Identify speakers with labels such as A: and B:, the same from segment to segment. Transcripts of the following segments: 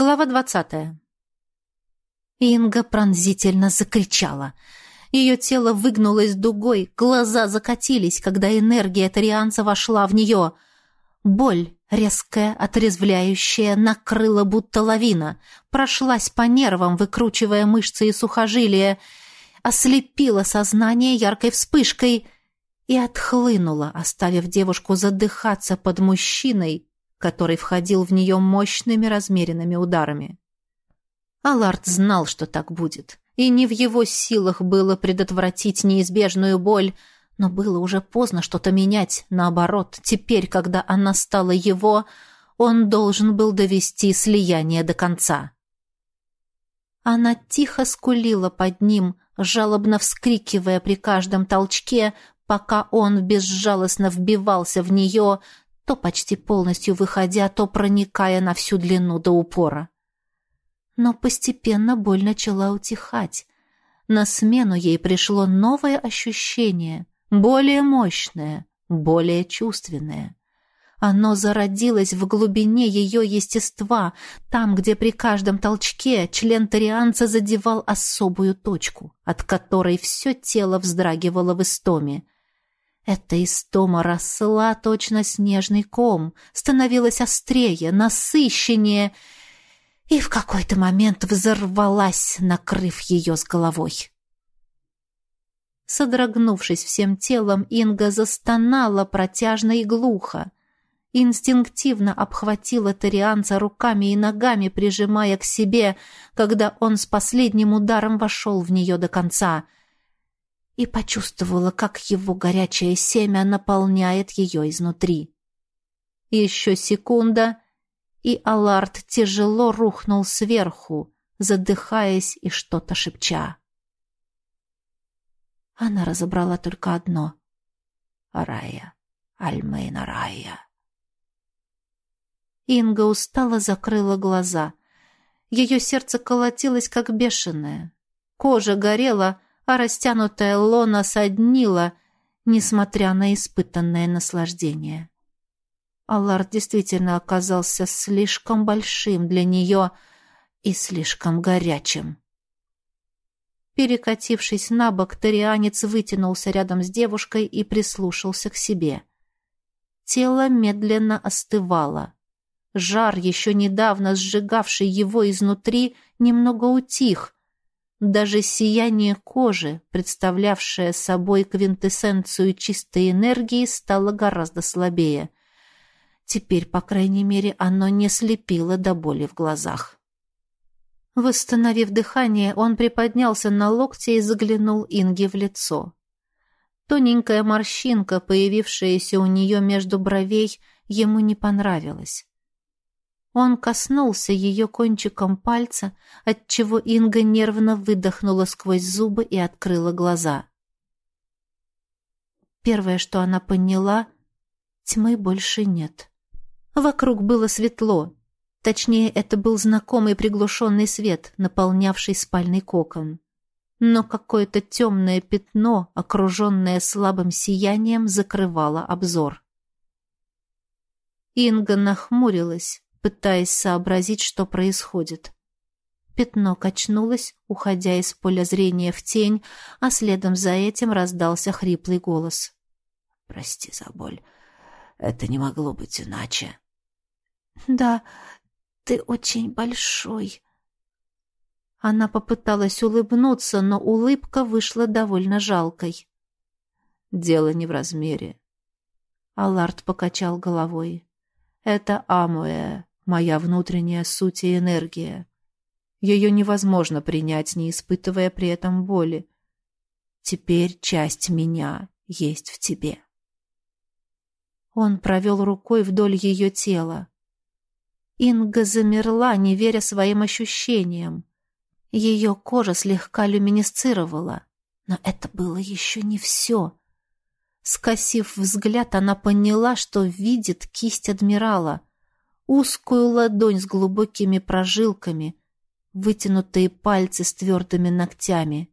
A: Глава двадцатая. Инга пронзительно закричала. Ее тело выгнулось дугой, глаза закатились, когда энергия тарианца вошла в нее. Боль, резкая, отрезвляющая, накрыла будто лавина, прошлась по нервам, выкручивая мышцы и сухожилия, ослепила сознание яркой вспышкой и отхлынула, оставив девушку задыхаться под мужчиной, который входил в нее мощными размеренными ударами. Аларт знал, что так будет, и не в его силах было предотвратить неизбежную боль, но было уже поздно что-то менять. Наоборот, теперь, когда она стала его, он должен был довести слияние до конца. Она тихо скулила под ним, жалобно вскрикивая при каждом толчке, пока он безжалостно вбивался в нее, то почти полностью выходя, то проникая на всю длину до упора. Но постепенно боль начала утихать. На смену ей пришло новое ощущение, более мощное, более чувственное. Оно зародилось в глубине ее естества, там, где при каждом толчке член тарианца задевал особую точку, от которой все тело вздрагивало в истоме — эта истома росла точно снежный ком, становилась острее, насыщеннее и в какой-то момент взорвалась, накрыв ее с головой. Содрогнувшись всем телом, Инга застонала протяжно и глухо. Инстинктивно обхватила Торианца руками и ногами, прижимая к себе, когда он с последним ударом вошел в нее до конца — и почувствовала, как его горячее семя наполняет ее изнутри. Еще секунда, и Аларт тяжело рухнул сверху, задыхаясь и что-то шепча. Она разобрала только одно — Рая, Альмейна Рая. Инга устало закрыла глаза. Ее сердце колотилось, как бешеное. Кожа горела, а растянутая лона соднила, несмотря на испытанное наслаждение. Аллар действительно оказался слишком большим для нее и слишком горячим. Перекатившись на бок, тарианец вытянулся рядом с девушкой и прислушался к себе. Тело медленно остывало. Жар, еще недавно сжигавший его изнутри, немного утих, даже сияние кожи, представлявшее собой квинтэссенцию чистой энергии, стало гораздо слабее. Теперь, по крайней мере, оно не слепило до боли в глазах. Восстановив дыхание, он приподнялся на локте и заглянул Инге в лицо. Тоненькая морщинка, появившаяся у нее между бровей, ему не понравилась. Он коснулся ее кончиком пальца, отчего Инга нервно выдохнула сквозь зубы и открыла глаза. Первое, что она поняла, тьмы больше нет. Вокруг было светло. Точнее, это был знакомый приглушенный свет, наполнявший спальный кокон. Но какое-то темное пятно, окруженное слабым сиянием, закрывало обзор. Инга нахмурилась, пытаясь сообразить, что происходит. Пятно качнулось, уходя из поля зрения в тень, а следом за этим раздался хриплый голос. «Прости за боль. Это не могло быть иначе». «Да, ты очень большой». Она попыталась улыбнуться, но улыбка вышла довольно жалкой. «Дело не в размере». Аллард покачал головой. «Это Амуэ, моя внутренняя суть и энергия. Ее невозможно принять, не испытывая при этом боли. Теперь часть меня есть в тебе. Он провел рукой вдоль ее тела. Инга замерла, не веря своим ощущениям. Ее кожа слегка люминесцировала, но это было еще не все. Скосив взгляд, она поняла, что видит кисть адмирала — узкую ладонь с глубокими прожилками, вытянутые пальцы с твердыми ногтями.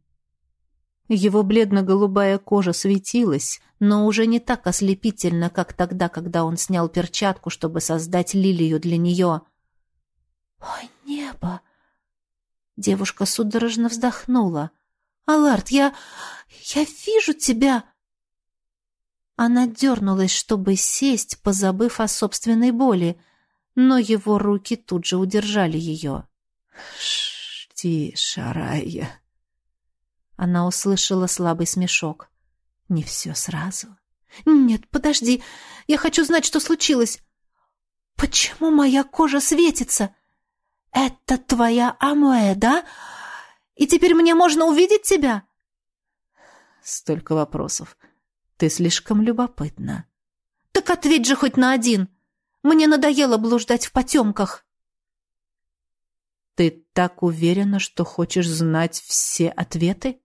A: Его бледно-голубая кожа светилась, но уже не так ослепительно, как тогда, когда он снял перчатку, чтобы создать лилию для нее.
B: «О, нет!»
A: небо!» Девушка судорожно вздохнула. «Аларт, я... я вижу тебя!» Она дернулась, чтобы сесть, позабыв о собственной боли, но его руки тут же удержали ее.
B: «Тише, Райя!»
A: Она услышала слабый смешок. «Не все сразу». «Нет, подожди, я хочу знать, что случилось. Почему моя кожа светится? Это твоя Амуэ, да? И теперь мне можно увидеть тебя?»
B: Столько вопросов. Ты слишком любопытна.
A: Так ответь же хоть на один. Мне надоело блуждать в потемках.
B: Ты так уверена, что хочешь знать все ответы?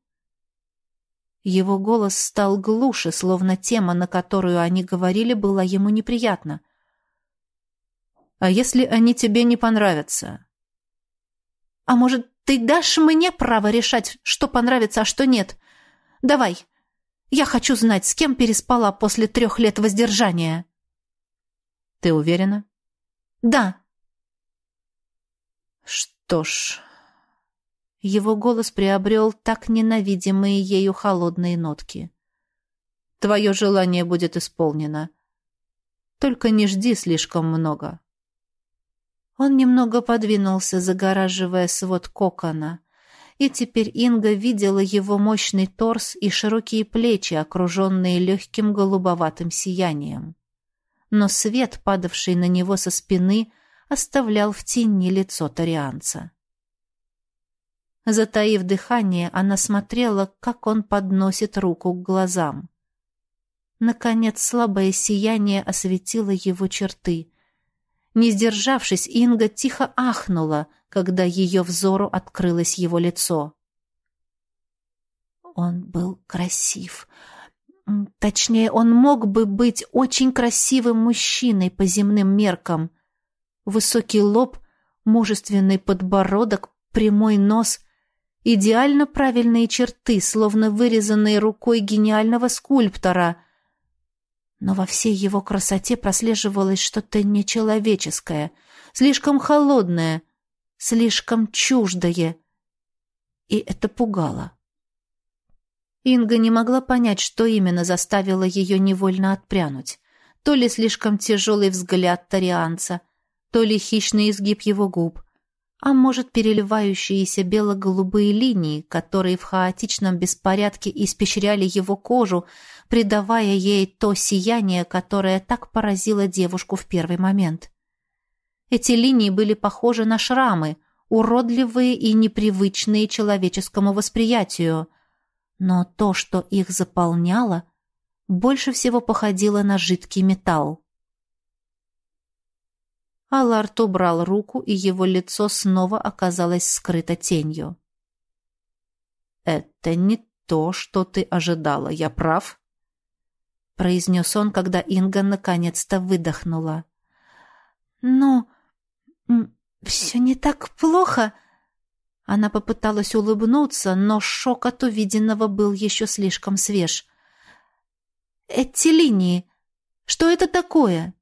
A: Его голос стал глуше, словно тема, на которую они говорили, была ему неприятна.
B: А если они тебе не понравятся?
A: А может, ты дашь мне право решать, что понравится, а что нет? Давай, я хочу знать, с кем переспала после трех лет воздержания.
B: Ты уверена?
A: Да.
B: Что ж...
A: Его голос приобрел так ненавидимые ею холодные нотки.
B: Твое желание будет исполнено. Только не жди слишком много.
A: Он немного подвинулся, загораживая свод кокона — и теперь Инга видела его мощный торс и широкие плечи, окруженные легким голубоватым сиянием. Но свет, падавший на него со спины, оставлял в тени лицо тарианца. Затаив дыхание, она смотрела, как он подносит руку к глазам. Наконец слабое сияние осветило его черты. Не сдержавшись, Инга тихо ахнула — когда ее взору открылось его лицо. Он был красив. Точнее, он мог бы быть очень красивым мужчиной по земным меркам. Высокий лоб, мужественный подбородок, прямой нос, идеально правильные черты, словно вырезанные рукой гениального скульптора. Но во всей его красоте прослеживалось что-то нечеловеческое, слишком холодное — слишком чуждое. И это пугало. Инга не могла понять, что именно заставило ее невольно отпрянуть. То ли слишком тяжелый взгляд тарианца, то ли хищный изгиб его губ, а может, переливающиеся бело-голубые линии, которые в хаотичном беспорядке испещряли его кожу, придавая ей то сияние, которое так поразило девушку в первый момент. Эти линии были похожи на шрамы, уродливые и непривычные человеческому восприятию. Но то, что их заполняло, больше всего походило на жидкий металл. Аларт убрал руку, и его лицо снова оказалось скрыто тенью.
B: «Это не то, что ты ожидала, я прав?» произнес он, когда Инга наконец-то выдохнула.
A: «Ну, «Все не так плохо?» Она попыталась улыбнуться, но шок от увиденного был еще слишком свеж. «Эти линии, что это такое?»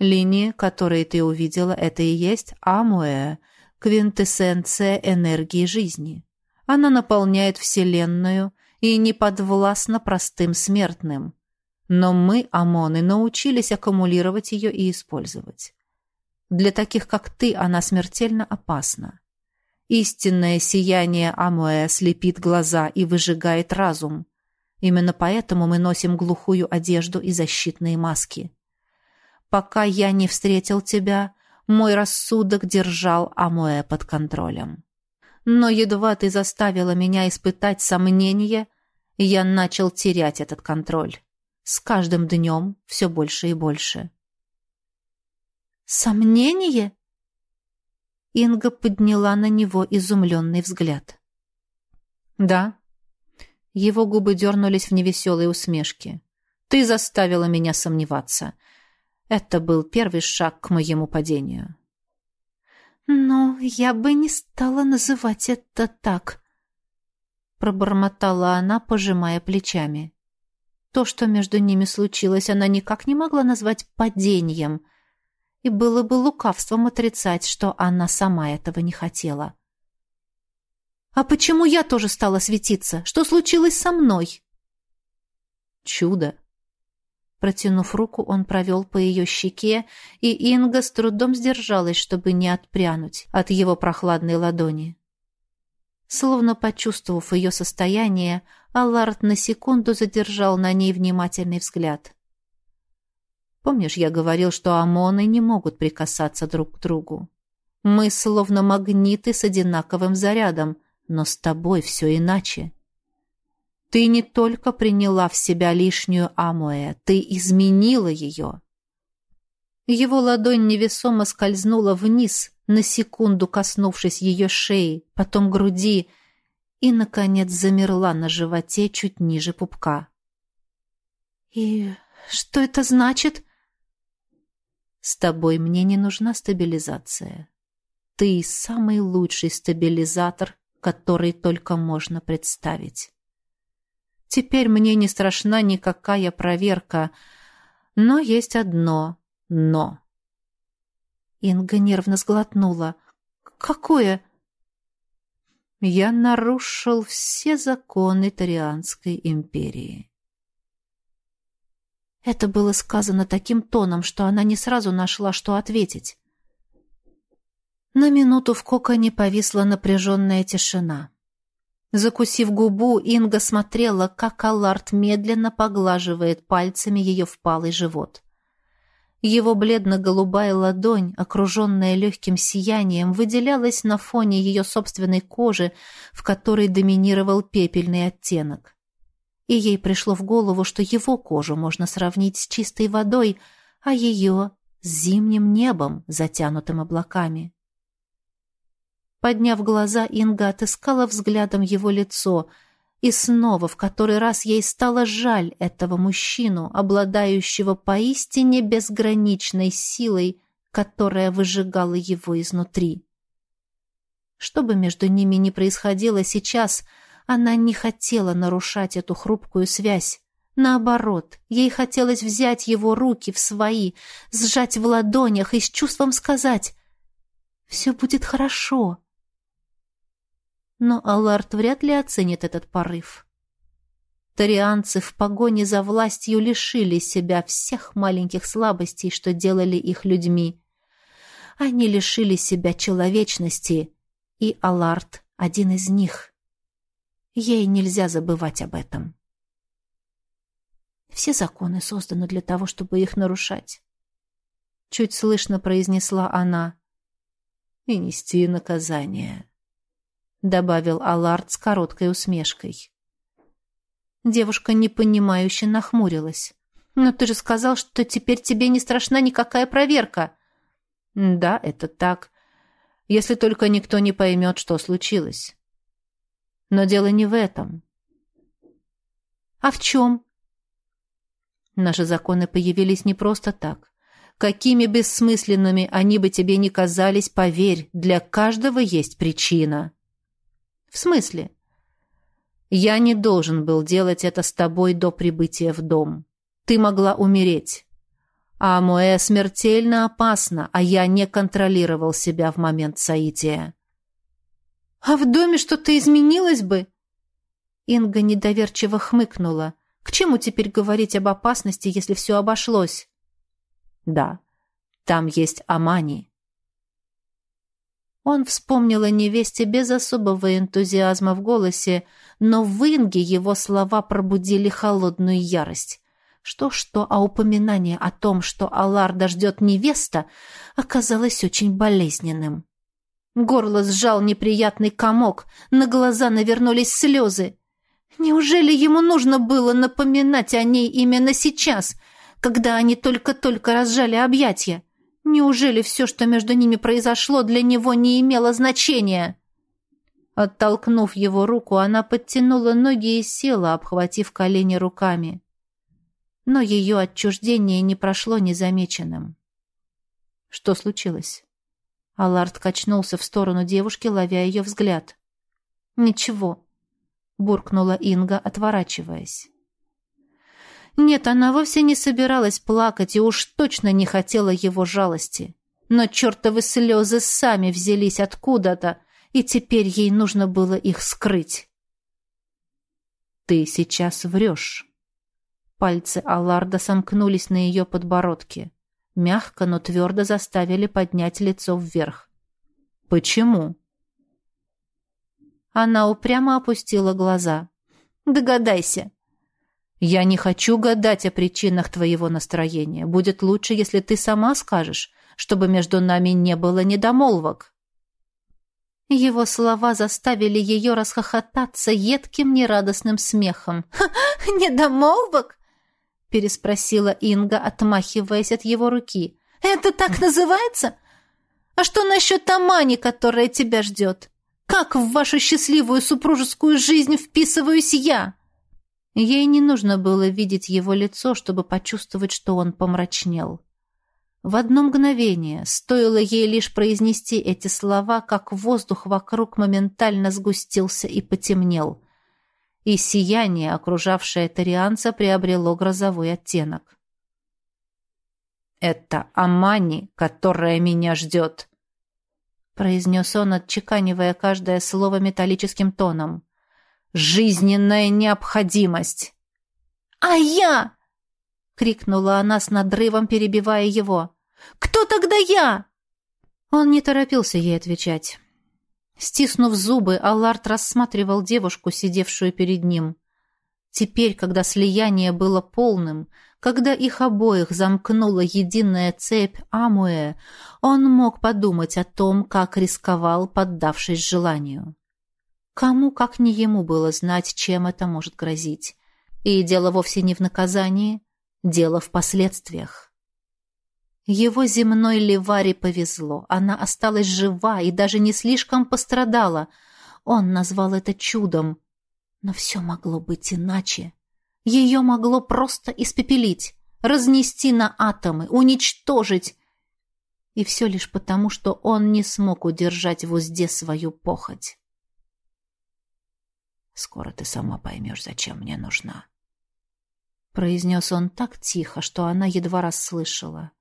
B: «Линии, которые ты увидела, это и есть Амуэ, квинтэссенция энергии жизни. Она наполняет Вселенную и не подвластна простым смертным. Но мы, Амоны, научились аккумулировать ее и использовать. Для таких, как ты, она смертельно опасна. Истинное сияние Амуэ слепит глаза и выжигает разум. Именно поэтому мы носим глухую одежду и защитные маски. Пока я не встретил тебя, мой рассудок держал Амуэ под контролем. Но едва ты заставила меня испытать сомнения, я начал терять этот контроль. С каждым днем все больше и больше.
A: «Сомнение?» Инга подняла на него изумленный взгляд.
B: «Да». Его губы дернулись в невеселой усмешке. «Ты заставила меня сомневаться. Это был первый шаг к моему падению».
A: «Но я бы не стала называть это так», — пробормотала она, пожимая плечами. То, что между ними случилось, она никак не могла назвать падением — И было бы лукавством отрицать, что она сама этого не хотела. «А почему я тоже стала светиться? Что случилось со мной?»
B: «Чудо!» Протянув руку, он провел по ее щеке, и Инга с трудом сдержалась, чтобы не отпрянуть от его прохладной ладони. Словно почувствовав ее состояние, Аллард на секунду задержал на ней внимательный взгляд. «Помнишь, я говорил, что ОМОНы не могут прикасаться друг к другу? Мы словно магниты с одинаковым зарядом, но с тобой все иначе. Ты не только приняла в себя лишнюю Амуэ, ты изменила ее». Его ладонь невесомо скользнула вниз, на секунду коснувшись ее шеи, потом груди, и, наконец, замерла на животе чуть ниже пупка.
A: «И что это значит?»
B: «С тобой мне не нужна стабилизация. Ты самый лучший стабилизатор, который только можно представить. Теперь мне не страшна никакая проверка, но есть одно «но».
A: Инга нервно сглотнула. «Какое?»
B: «Я нарушил все законы Тарианской империи».
A: Это было сказано таким тоном, что она не сразу нашла, что ответить. На минуту в коконе повисла напряженная тишина. Закусив губу, Инга смотрела, как Аллард медленно поглаживает пальцами ее впалый живот. Его бледно-голубая ладонь, окруженная легким сиянием, выделялась на фоне ее собственной кожи, в которой доминировал пепельный оттенок. И ей пришло в голову, что его кожу можно сравнить с чистой водой, а ее — с зимним небом, затянутым облаками. Подняв глаза, Инга отыскала взглядом его лицо — и снова в который раз ей стало жаль этого мужчину, обладающего поистине безграничной силой, которая выжигала его изнутри. Что бы между ними ни происходило сейчас, она не хотела нарушать эту хрупкую связь. Наоборот, ей хотелось взять его руки в свои, сжать в ладонях и с чувством сказать «Все будет хорошо» но Аллард вряд ли оценит этот порыв. Торианцы в погоне за властью лишили себя всех маленьких слабостей, что делали их людьми. Они лишили себя человечности, и Аллард — один из них. Ей нельзя забывать об этом. Все законы созданы для того, чтобы их нарушать. Чуть слышно произнесла она. И нести наказание добавил Аларт с короткой усмешкой. Девушка непонимающе нахмурилась. «Но ты же сказал, что теперь тебе не страшна никакая проверка». «Да, это так. Если только никто не поймет, что случилось. Но дело не в этом». «А в чем?» Наши законы появились не просто так. Какими бессмысленными они бы тебе ни казались, поверь, для каждого есть причина. «В смысле?» «Я не должен был делать это с тобой до прибытия в дом. Ты могла умереть. А Моэ смертельно опасно, а я не контролировал себя в момент соития». «А в доме что-то изменилось бы?» Инга недоверчиво хмыкнула. «К чему теперь говорить об опасности, если все обошлось?»
B: «Да, там есть Амани.
A: Он вспомнил о невесте без особого энтузиазма в голосе, но в Инге его слова пробудили холодную ярость. Что-что, а упоминание о том, что Аларда ждет невеста, оказалось очень болезненным. Горло сжал неприятный комок, на глаза навернулись слезы. Неужели ему нужно было напоминать о ней именно сейчас, когда они только-только разжали объятия? Неужели все, что между ними произошло, для него не имело значения? Оттолкнув его руку, она подтянула ноги и села, обхватив колени руками. Но ее отчуждение не прошло незамеченным. Что случилось? Аларт качнулся в сторону девушки, ловя ее взгляд. «Ничего», — буркнула Инга, отворачиваясь. Нет, она вовсе не собиралась плакать и уж точно не хотела его жалости. Но чертовы слезы сами взялись откуда-то, и теперь ей нужно было их скрыть.
B: «Ты сейчас врешь». Пальцы Алларда сомкнулись на ее подбородке. Мягко, но твердо заставили поднять лицо вверх. «Почему?»
A: Она упрямо опустила глаза. «Догадайся».
B: «Я не хочу гадать о причинах твоего настроения. Будет лучше, если ты сама скажешь, чтобы между нами не было недомолвок».
A: Его слова заставили ее расхохотаться едким нерадостным смехом. «Недомолвок?» — переспросила Инга, отмахиваясь от его руки. «Это так называется? А что насчет Амани, которая тебя ждет? Как в вашу счастливую супружескую жизнь вписываюсь я?»
B: Ей не нужно было видеть его лицо, чтобы почувствовать, что он помрачнел. В одно мгновение стоило ей лишь произнести эти слова, как воздух вокруг моментально сгустился и потемнел. И сияние, окружавшее Торианца, приобрело грозовой оттенок. «Это Амани, которая меня ждет», — произнес он, отчеканивая каждое слово металлическим тоном. «Жизненная необходимость!»
A: «А я!» — крикнула она с надрывом, перебивая его. Кто тогда я?»
B: Он не торопился ей отвечать. Стиснув зубы, Аллард рассматривал девушку, сидевшую перед ним. Теперь, когда слияние было полным, когда их обоих замкнула единая цепь Амуэ, он мог подумать о том, как рисковал, поддавшись желанию. Кому, как не ему, было знать, чем это может грозить. И дело вовсе не в наказании, дело в последствиях. Его земной Леваре повезло. Она осталась жива и даже не слишком пострадала. Он назвал это чудом. Но все могло быть иначе. Ее могло просто испепелить, разнести на атомы, уничтожить. И все лишь потому, что он не смог удержать в узде свою похоть. «Скоро ты сама поймешь, зачем мне нужна», — произнес он так тихо, что она едва расслышала.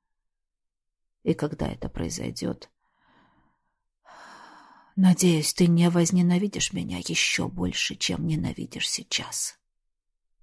B: И когда это произойдет... Надеюсь, ты не возненавидишь меня еще больше, чем ненавидишь сейчас.